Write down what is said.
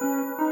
Música